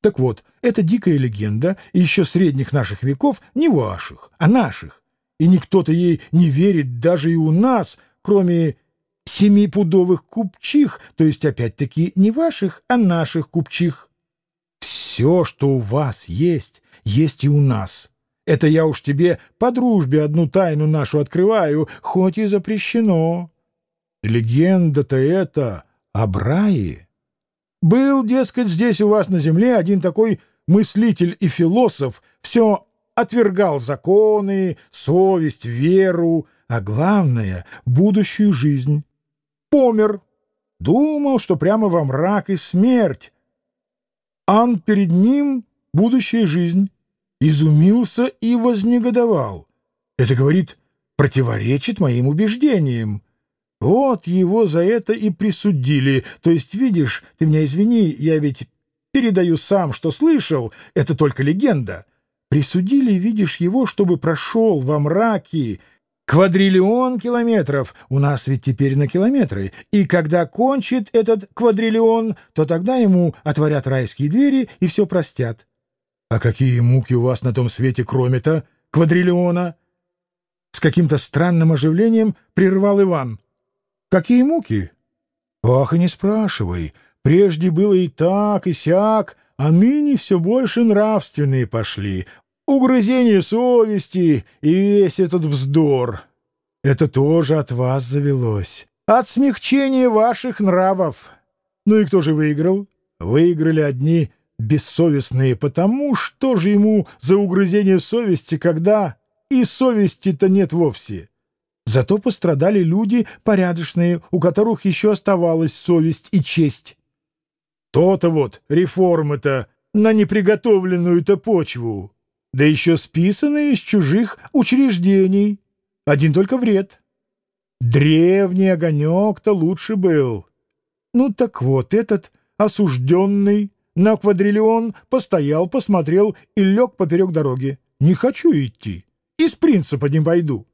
Так вот, эта дикая легенда еще средних наших веков не ваших, а наших. И никто-то ей не верит даже и у нас, кроме семипудовых купчих, то есть опять-таки не ваших, а наших купчих. Все, что у вас есть, есть и у нас. Это я уж тебе по дружбе одну тайну нашу открываю, хоть и запрещено. Легенда-то это о Брае. Был, дескать, здесь у вас на земле один такой мыслитель и философ, все отвергал законы, совесть, веру, а главное — будущую жизнь. Помер. Думал, что прямо во мрак и смерть. Ан перед ним — будущая жизнь. Изумился и вознегодовал. Это, говорит, противоречит моим убеждениям. Вот его за это и присудили. То есть, видишь, ты меня извини, я ведь передаю сам, что слышал, это только легенда. Присудили, видишь, его, чтобы прошел во мраке квадриллион километров. У нас ведь теперь на километры. И когда кончит этот квадриллион, то тогда ему отворят райские двери и все простят. А какие муки у вас на том свете, кроме-то квадриллиона? С каким-то странным оживлением прервал Иван. Какие муки? Ах, и не спрашивай. Прежде было и так, и сяк, а ныне все больше нравственные пошли. Угрызение совести и весь этот вздор. Это тоже от вас завелось. От смягчения ваших нравов. Ну и кто же выиграл? Выиграли одни бессовестные, потому что же ему за угрызение совести, когда и совести-то нет вовсе. Зато пострадали люди порядочные, у которых еще оставалась совесть и честь. То-то вот реформы-то на неприготовленную-то почву, да еще списанные из чужих учреждений. Один только вред. Древний огонек-то лучше был. Ну так вот, этот осужденный на квадриллион постоял, посмотрел и лег поперек дороги. Не хочу идти. Из принципа не пойду.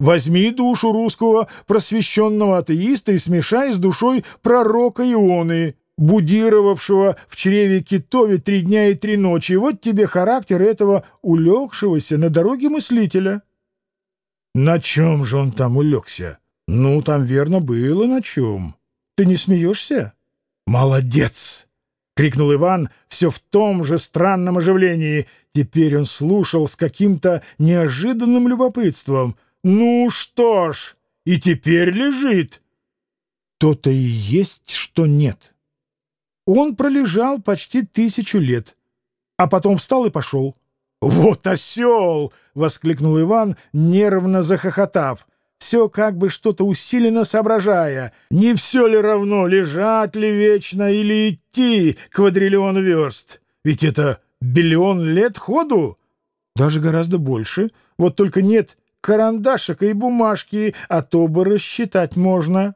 Возьми душу русского просвещенного атеиста и смешай с душой пророка Ионы, будировавшего в чреве Китове три дня и три ночи. вот тебе характер этого улегшегося на дороге мыслителя. На чем же он там улегся? Ну, там верно было на чем. Ты не смеешься? Молодец! — крикнул Иван все в том же странном оживлении. Теперь он слушал с каким-то неожиданным любопытством — ну что ж, и теперь лежит. То-то и есть, что нет. Он пролежал почти тысячу лет, а потом встал и пошел. «Вот осел!» — воскликнул Иван, нервно захохотав. Все как бы что-то усиленно соображая. Не все ли равно, лежать ли вечно или идти квадриллион верст? Ведь это биллион лет ходу. Даже гораздо больше. Вот только нет карандашика и бумажки, а то бы рассчитать можно.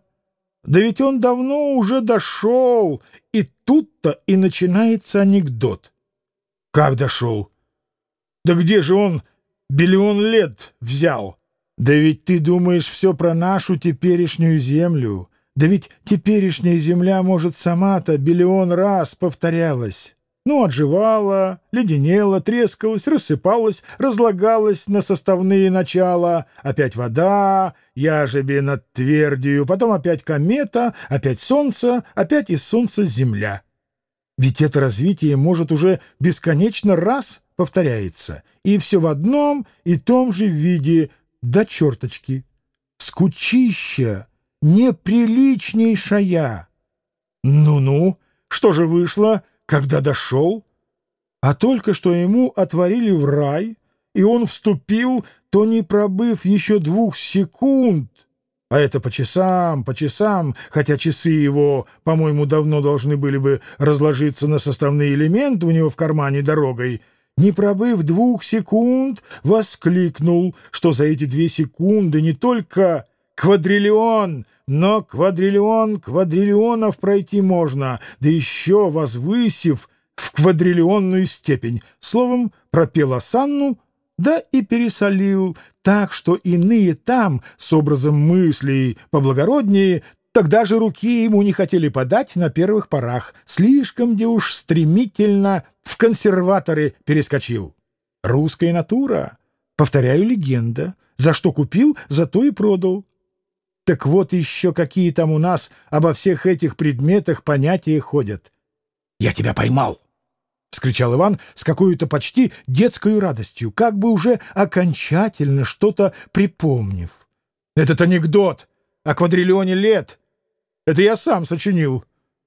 Да ведь он давно уже дошел, и тут-то и начинается анекдот. Как дошел? Да где же он биллион лет взял? Да ведь ты думаешь все про нашу теперешнюю землю. Да ведь теперешняя земля, может, сама-то биллион раз повторялась. Ну, отживала, леденела, трескалась, рассыпалась, разлагалась на составные начала. Опять вода, яжебе над твердью, потом опять комета, опять солнце, опять из солнца земля. Ведь это развитие может уже бесконечно раз повторяется, и все в одном и том же виде до черточки. Скучища неприличнейшая. Ну-ну, что же вышло? Когда дошел, а только что ему отворили в рай, и он вступил, то не пробыв еще двух секунд, а это по часам, по часам, хотя часы его, по-моему, давно должны были бы разложиться на составные элементы у него в кармане дорогой, не пробыв двух секунд, воскликнул, что за эти две секунды не только квадриллион но квадриллион квадриллионов пройти можно, да еще возвысив в квадриллионную степень. Словом, пропел осанну, да и пересолил, так что иные там, с образом мыслей поблагороднее, Тогда же руки ему не хотели подать на первых порах. Слишком где уж стремительно в консерваторы перескочил. Русская натура. Повторяю, легенда. За что купил, за то и продал. Так вот еще какие там у нас обо всех этих предметах понятия ходят. «Я тебя поймал!» — вскричал Иван с какой-то почти детской радостью, как бы уже окончательно что-то припомнив. «Этот анекдот о квадриллионе лет! Это я сам сочинил.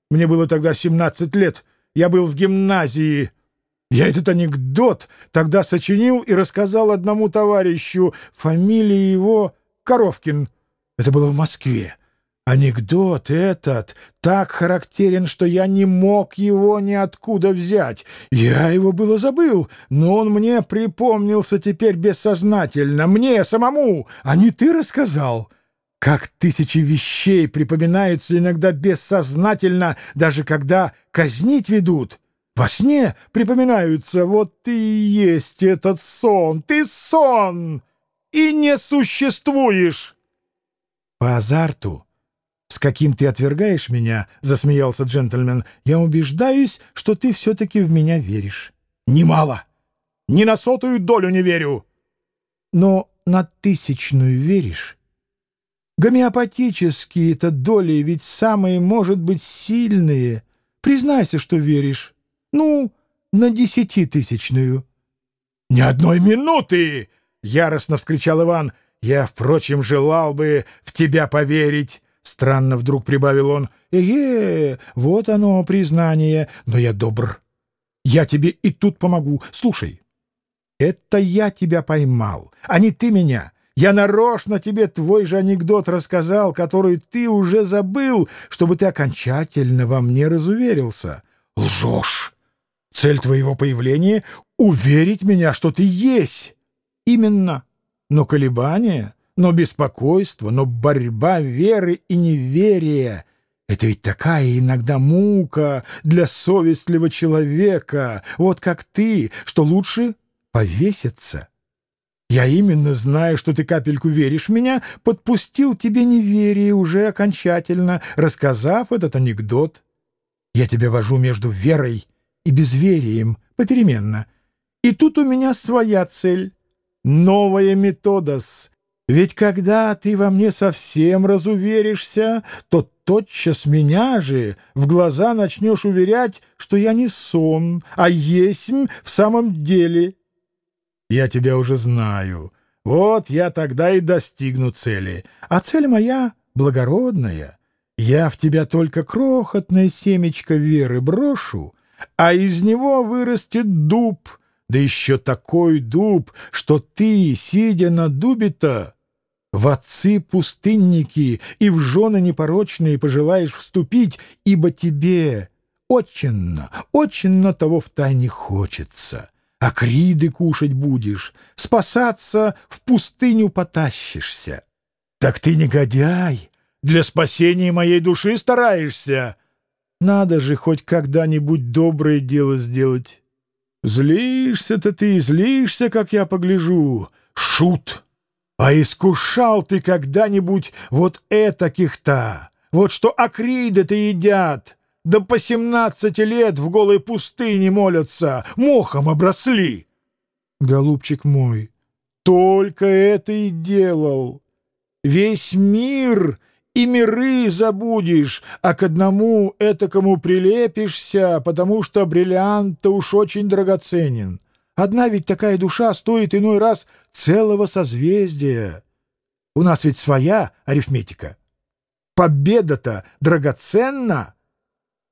Мне было тогда 17 лет, я был в гимназии. Я этот анекдот тогда сочинил и рассказал одному товарищу, фамилия его Коровкин. Это было в Москве. Анекдот этот так характерен, что я не мог его ниоткуда взять. Я его было забыл, но он мне припомнился теперь бессознательно, мне самому, а не ты рассказал. Как тысячи вещей припоминаются иногда бессознательно, даже когда казнить ведут. Во сне припоминаются, вот ты и есть этот сон, ты сон, и не существуешь. По азарту «С каким ты отвергаешь меня?» — засмеялся джентльмен. «Я убеждаюсь, что ты все-таки в меня веришь». «Немало! Ни на сотую долю не верю!» «Но на тысячную веришь?» «Гомеопатические-то доли ведь самые, может быть, сильные. Признайся, что веришь. Ну, на десятитысячную». «Ни одной минуты!» — яростно вскричал Иван. «Я, впрочем, желал бы в тебя поверить». Странно вдруг прибавил он. «Эге, вот оно, признание, но я добр. Я тебе и тут помогу. Слушай, это я тебя поймал, а не ты меня. Я нарочно тебе твой же анекдот рассказал, который ты уже забыл, чтобы ты окончательно во мне разуверился. Лжешь! Цель твоего появления — уверить меня, что ты есть. Именно. Но колебания но беспокойство, но борьба веры и неверия — это ведь такая иногда мука для совестливого человека, вот как ты, что лучше повеситься. Я именно знаю, что ты капельку веришь в меня, подпустил тебе неверие уже окончательно, рассказав этот анекдот. Я тебя вожу между верой и безверием попеременно. И тут у меня своя цель. Новая методос, ведь когда ты во мне совсем разуверишься, то тотчас меня же в глаза начнешь уверять, что я не сон, а есмь в самом деле. Я тебя уже знаю. Вот я тогда и достигну цели. А цель моя благородная. Я в тебя только крохотное семечко веры брошу, а из него вырастет дуб, да еще такой дуб, что ты, сидя на дубе-то, в отцы-пустынники и в жены непорочные пожелаешь вступить, ибо тебе очень, очень того втайне хочется. А криды кушать будешь, спасаться в пустыню потащишься. Так ты, негодяй, для спасения моей души стараешься. Надо же хоть когда-нибудь доброе дело сделать. Злишься-то ты, злишься, как я погляжу. Шут! А искушал ты когда-нибудь вот этаких-то, вот что акриды-то едят, да по семнадцати лет в голой пустыне молятся, мохом обросли? Голубчик мой, только это и делал. Весь мир и миры забудешь, а к одному этакому прилепишься, потому что бриллиант-то уж очень драгоценен. Одна ведь такая душа стоит иной раз целого созвездия. У нас ведь своя арифметика. Победа-то драгоценна,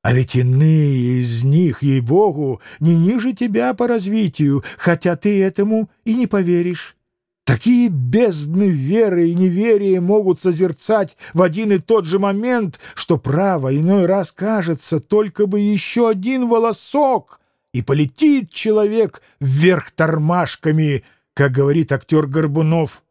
а ведь иные из них, ей-богу, не ниже тебя по развитию, хотя ты этому и не поверишь. Такие бездны веры и неверия могут созерцать в один и тот же момент, что право иной раз кажется только бы еще один волосок — и полетит человек вверх тормашками, как говорит актер Горбунов.